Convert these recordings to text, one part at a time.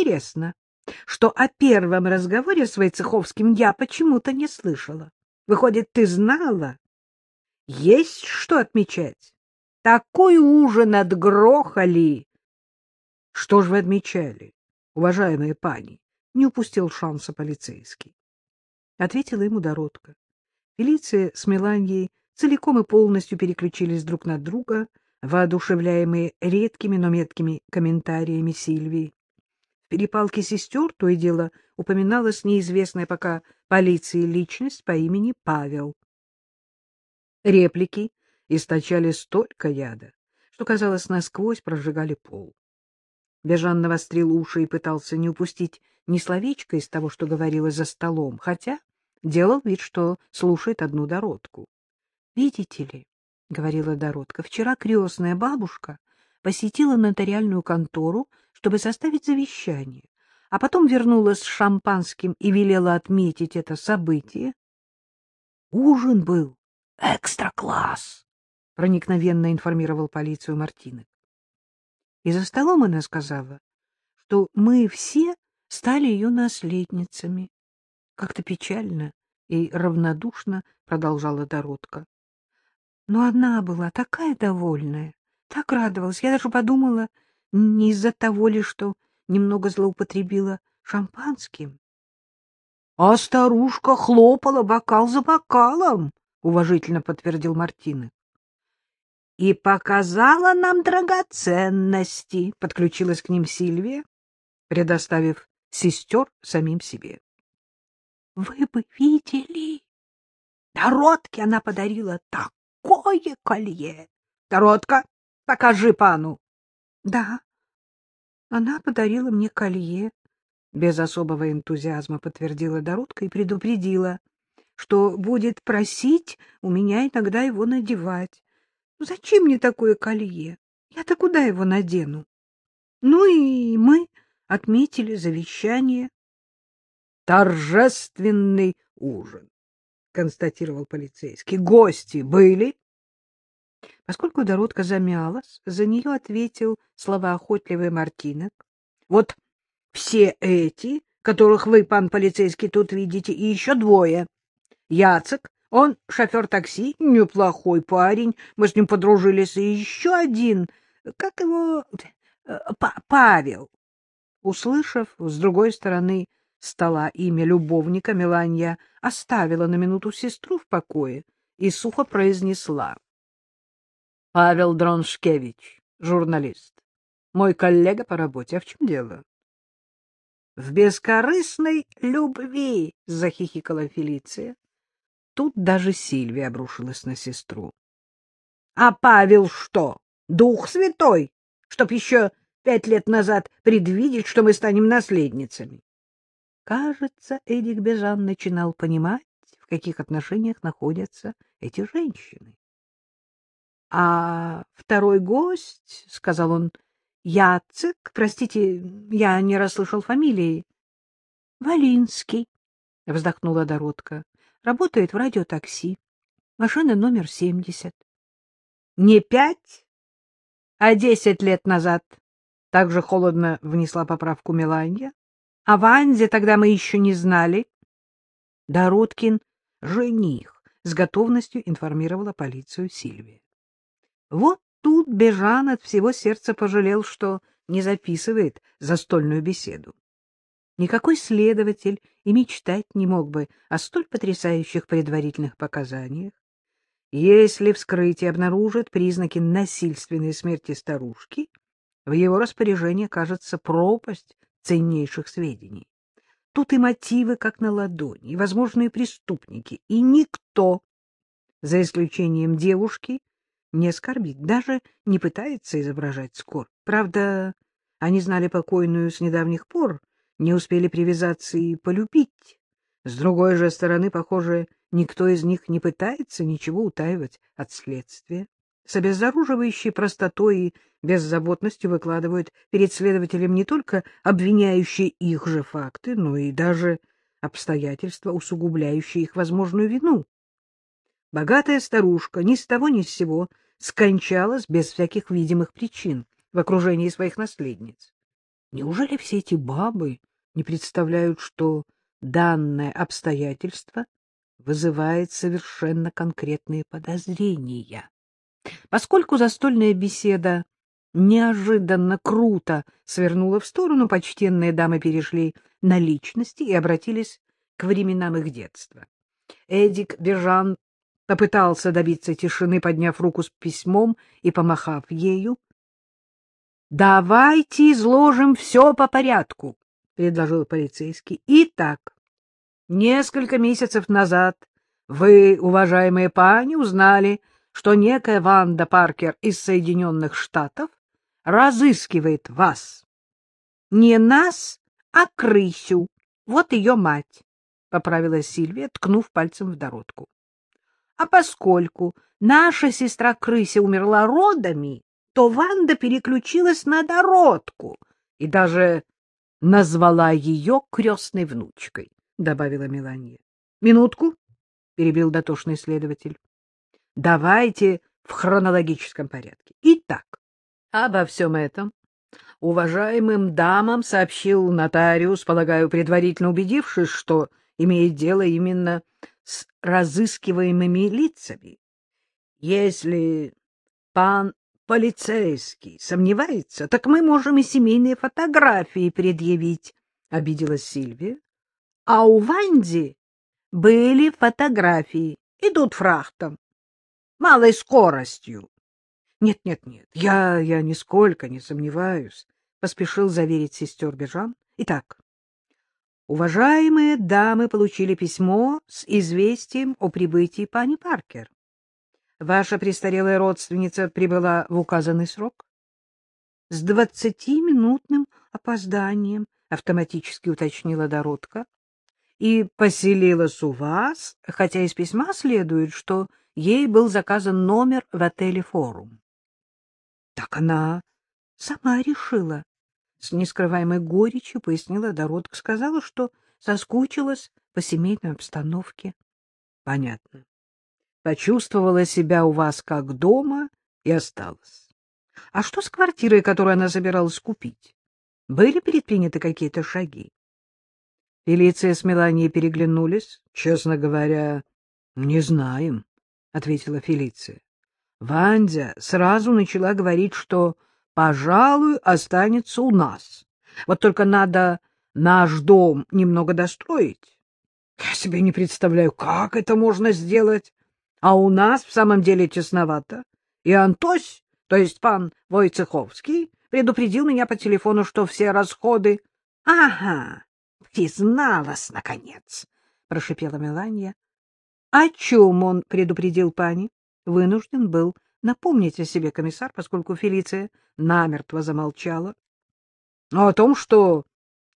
интересно, что о первом разговоре с Войцеховским я почему-то не слышала. Выходит, ты знала? Есть что отмечать. Такой ужин отгрохали. Что ж вы отмечали, уважаемые пани? Не упустил шанса полицейский. Ответила ему Доротка. Фелиция с Меланьей целиком и полностью переключились друг на друга, воодушевляемые редкими, но меткими комментариями Сильвии. Перепалке сестер то и дело упоминалась неизвестная пока полиции личность по имени Павел. Реплики источали столько яда, что, казалось, насквозь прожигали пол. Бежан навострил уши и пытался не упустить ни словечко из того, что говорилось за столом, хотя делал вид, что слушает одну Дородку. — Видите ли, — говорила Дородка, — вчера крестная бабушка посетила нотариальную контору, чтобы составить завещание, а потом вернулась с шампанским и велела отметить это событие. Ужин был экстра-класс, — проникновенно информировал полицию Мартинок. И за столом она сказала, что мы все стали ее наследницами. Как-то печально и равнодушно продолжала Доротка. Но одна была такая довольная, так радовалась. Я даже подумала, не из-за того ли, что немного злоупотребила шампанским. — А старушка хлопала бокал за бокалом, — уважительно подтвердил Мартинов и показала нам драгоценности, — подключилась к ним Сильвия, предоставив сестер самим себе. — Вы бы видели! Дородке она подарила такое колье! Дородка, покажи пану! — Да, она подарила мне колье, — без особого энтузиазма подтвердила Дородка и предупредила, что будет просить у меня иногда его надевать. Ну, зачем мне такое колье? Я-то куда его надену? Ну и мы отметили завещание. Торжественный ужин, констатировал полицейский. Гости были? Поскольку Доротка замялась, за нее ответил словоохотливый Мартинок. Вот все эти, которых вы, пан полицейский, тут видите, и еще двое. Яцек он шофер такси, неплохой парень, мы с ним подружились, и еще один, как его, э, Павел. Услышав с другой стороны стола имя любовника, Меланья оставила на минуту сестру в покое и сухо произнесла. — Павел Дроншкевич, журналист, мой коллега по работе. А в чем дело? — В бескорыстной любви, — захихикала Фелиция. Тут даже Сильвия обрушилась на сестру. — А Павел что, дух святой, чтоб еще пять лет назад предвидеть, что мы станем наследницами? Кажется, Эдик Бежан начинал понимать, в каких отношениях находятся эти женщины. — А второй гость, — сказал он, — Яцек, простите, я не расслышал фамилии. — Валинский, — вздохнула Доротка. Работает в радиотакси. Машина номер 70. Не пять, а десять лет назад. Так же холодно внесла поправку Меланья. А Ванзе тогда мы еще не знали. Дороткин — жених, с готовностью информировала полицию Сильвия. Вот тут Бежан от всего сердца пожалел, что не записывает застольную беседу. Никакой следователь и мечтать не мог бы о столь потрясающих предварительных показаниях. Если вскрытие обнаружит признаки насильственной смерти старушки, в его распоряжении кажется пропасть ценнейших сведений. Тут и мотивы как на ладони, и возможные преступники, и никто, за исключением девушки, не скорбит, даже не пытается изображать скорбь. Правда, они знали покойную с недавних пор, не успели привязаться и полюбить. С другой же стороны, похоже, никто из них не пытается ничего утаивать от следствия. С обезоруживающей простотой и беззаботностью выкладывают перед следователем не только обвиняющие их же факты, но и даже обстоятельства, усугубляющие их возможную вину. Богатая старушка ни с того ни с сего скончалась без всяких видимых причин в окружении своих наследниц. Неужели все эти бабы не представляют, что данное обстоятельство вызывает совершенно конкретные подозрения? Поскольку застольная беседа неожиданно круто свернула в сторону, почтенные дамы перешли на личности и обратились к временам их детства. Эдик Бежан попытался добиться тишины, подняв руку с письмом и помахав ею. — Давайте изложим все по порядку, — предложил полицейский. — Итак, несколько месяцев назад вы, уважаемые пани, узнали, что некая Ванда Паркер из Соединенных Штатов разыскивает вас. Не нас, а крысю. Вот ее мать, — поправила Сильвия, ткнув пальцем в дородку. А поскольку наша сестра крыся умерла родами, то Ванда переключилась на дородку и даже назвала ее крестной внучкой, — добавила Мелания. — Минутку, — перебил дотошный следователь. — Давайте в хронологическом порядке. Итак, обо всем этом уважаемым дамам сообщил нотариус, полагаю, предварительно убедившись, что имеет дело именно с разыскиваемыми лицами. Если пан полицейский сомневается, так мы можем и семейные фотографии предъявить, — обиделась Сильвия. А у Ванди были фотографии, идут фрахтом, малой скоростью. Нет, нет, нет, я, я нисколько не сомневаюсь, — поспешил заверить сестер Бежан. Итак, уважаемые дамы получили письмо с известием о прибытии пани Паркер. Ваша престарелая родственница прибыла в указанный срок? — С двадцатиминутным опозданием, — автоматически уточнила Доротка. — И поселилась у вас, хотя из письма следует, что ей был заказан номер в отеле «Форум». Так она сама решила. С нескрываемой горечью пояснила Доротка. Сказала, что соскучилась по семейной обстановке. Понятно. Почувствовала себя у вас как дома и осталась. А что с квартирой, которую она собиралась купить? Были предприняты какие-то шаги? Фелиция с Меланией переглянулись. Честно говоря, не знаем, — ответила Фелиция. Вандя сразу начала говорить, что, пожалуй, останется у нас. Вот только надо наш дом немного достроить. Я себе не представляю, как это можно сделать. А у нас в самом деле тесновато. И Антось, то есть пан Войцеховский, предупредил меня по телефону, что все расходы... — Ага, призналась, наконец, — прошипела Меланья. — О чем он предупредил пани? вынужден был напомнить о себе комиссар, поскольку Фелиция намертво замолчала. Но о том, что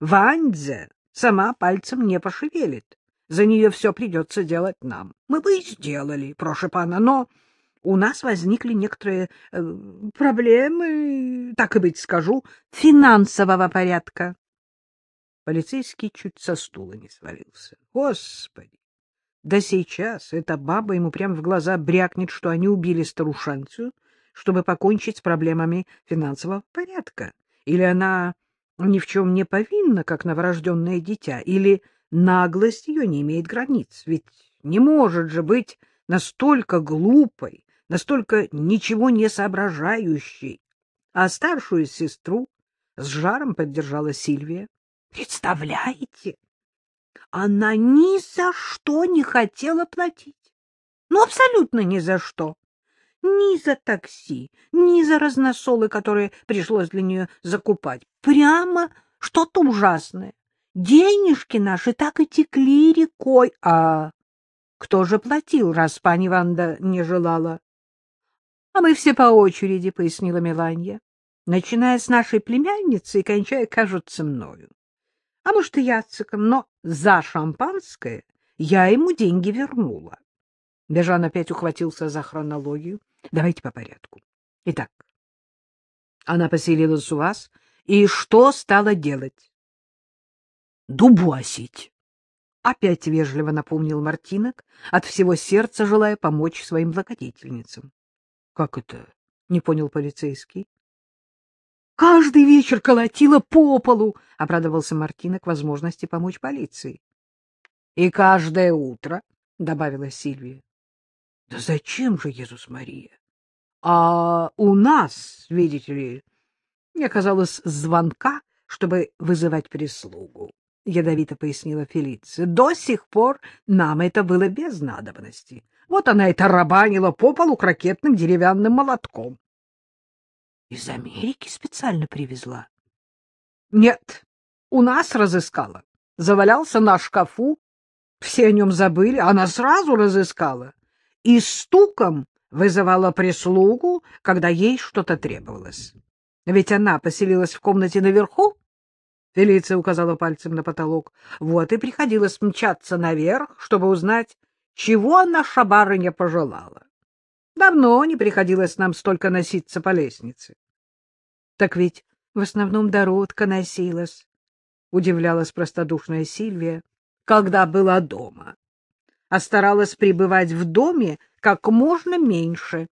Вандзе сама пальцем не пошевелит. За нее все придется делать нам. Мы бы и сделали, прошу пана, но у нас возникли некоторые э, проблемы, так и быть скажу, финансового порядка. Полицейский чуть со стула не свалился. Господи! Да сейчас эта баба ему прямо в глаза брякнет, что они убили старушанцию, чтобы покончить с проблемами финансового порядка. Или она ни в чем не повинна, как новорожденное дитя, или наглость ее не имеет границ. Ведь не может же быть настолько глупой, настолько ничего не соображающей. А старшую сестру с жаром поддержала Сильвия. Представляете? она ни за что не хотела платить. Ну, абсолютно ни за что. Ни за такси, ни за разносолы, которые пришлось для нее закупать. Прямо что-то ужасное. Денежки наши так и текли рекой. А кто же платил, раз пани Ванда не желала? — А мы все по очереди, — пояснила Меланья, начиная с нашей племянницы и кончая, кажется, мною а может, и Яциком, но за шампанское я ему деньги вернула. Бежан опять ухватился за хронологию. Давайте по порядку. Итак, она поселилась у вас, и что стала делать? Дубасить. Опять вежливо напомнил Мартинок, от всего сердца желая помочь своим благодетельницам. — Как это? — не понял полицейский. каждый вечер колотила по полу, — обрадовался Мартина к возможности помочь полиции. — И каждое утро, — добавила Сильвия. — Да зачем же, Иисус Мария? А у нас, видите ли, не оказалось звонка, чтобы вызывать прислугу, — ядовито пояснила Фелиция. До сих пор нам это было без надобности. Вот она и тарабанила по полу крокетным деревянным молотком. — Из Америки специально привезла? — Нет, у нас разыскала. Завалялся на шкафу. Все о нем забыли, она сразу разыскала. И стуком вызывала прислугу, когда ей что-то требовалось. Ведь она поселилась в комнате наверху. Фелиция указала пальцем на потолок. Вот и приходилось мчаться наверх, чтобы узнать, чего наша барыня пожелала. Давно не приходилось нам столько носиться по лестнице. — Так ведь в основном Доротка носилась, — удивлялась простодушная Сильвия, — когда была дома. А старалась пребывать в доме как можно меньше.